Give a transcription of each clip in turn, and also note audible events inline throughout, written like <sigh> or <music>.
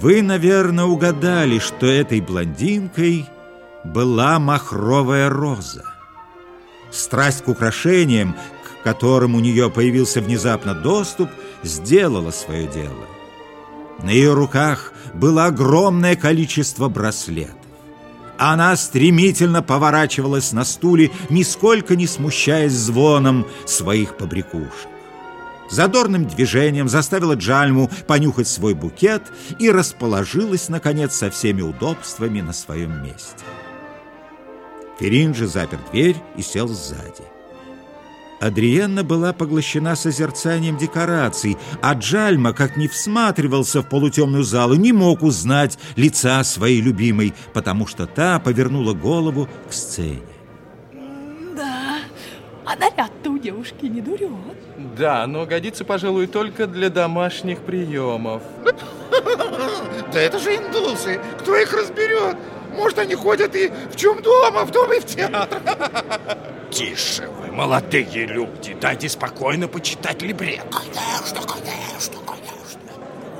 Вы, наверное, угадали, что этой блондинкой была махровая роза. Страсть к украшениям, к которым у нее появился внезапно доступ, сделала свое дело. На ее руках было огромное количество браслетов. Она стремительно поворачивалась на стуле, нисколько не смущаясь звоном своих побрякушек. Задорным движением заставила Джальму понюхать свой букет и расположилась, наконец, со всеми удобствами на своем месте. Ферин же запер дверь и сел сзади. Адриенна была поглощена созерцанием декораций, а Джальма, как ни всматривался в полутемную залу, не мог узнать лица своей любимой, потому что та повернула голову к сцене. А наряд-то у девушки не дурет. Да, но годится, пожалуй, только для домашних приемов. <laughs> Да это же индусы, кто их разберет? Может, они ходят и в чем дома, в том и в театр. <laughs> Тише вы, молодые люди, дайте спокойно почитать либрет. Конечно, конечно, конечно.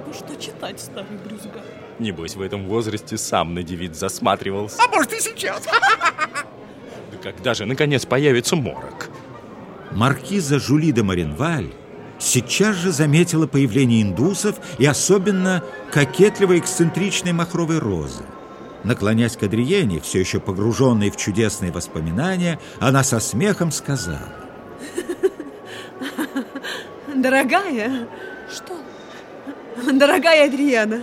Ну что читать, старый брюзга? Небось, в этом возрасте сам на девиц засматривался. А может и сейчас. <laughs> Да когда же, наконец, появится морок? Маркиза Жули де Маринваль сейчас же заметила появление индусов и особенно кокетливой эксцентричной махровой розы. Наклонясь к Адриене, все еще погруженной в чудесные воспоминания, она со смехом сказала. Дорогая, Что? дорогая Адриана,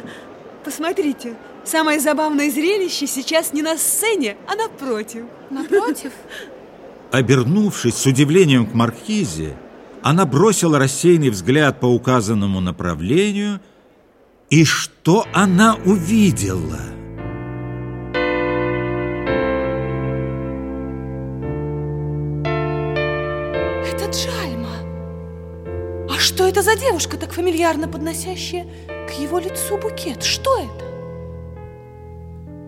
посмотрите, самое забавное зрелище сейчас не на сцене, а напротив. Напротив? Обернувшись с удивлением к Маркизе, она бросила рассеянный взгляд по указанному направлению, и что она увидела? Это Джальма. А что это за девушка, так фамильярно подносящая к его лицу букет? Что это?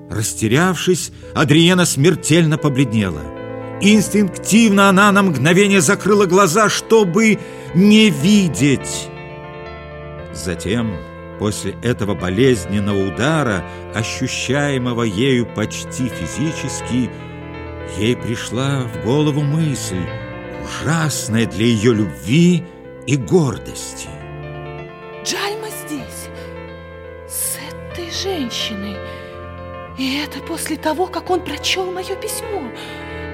Растерявшись, Адриена смертельно побледнела. Инстинктивно она на мгновение закрыла глаза, чтобы не видеть. Затем, после этого болезненного удара, ощущаемого ею почти физически, ей пришла в голову мысль, ужасная для ее любви и гордости. Джальма здесь, с этой женщиной. И это после того, как он прочел мое письмо.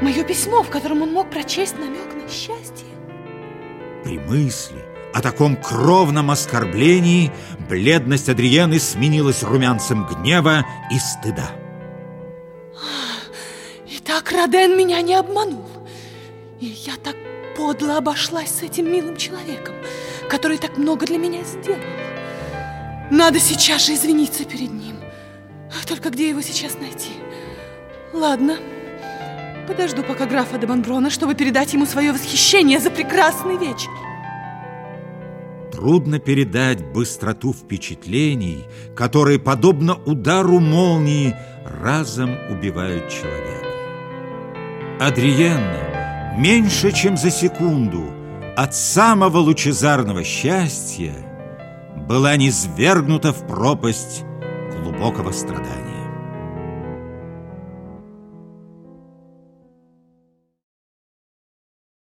Мое письмо, в котором он мог прочесть намек на счастье. При мысли о таком кровном оскорблении бледность Адриены сменилась румянцем гнева и стыда. Итак, Роден меня не обманул. И я так подло обошлась с этим милым человеком, который так много для меня сделал. Надо сейчас же извиниться перед ним. Только где его сейчас найти? Ладно, подожду пока графа де Банброна, чтобы передать ему свое восхищение за прекрасный вечер. Трудно передать быстроту впечатлений, которые, подобно удару молнии, разом убивают человека. Адриенна меньше, чем за секунду от самого лучезарного счастья была низвергнута в пропасть глубокого страдания.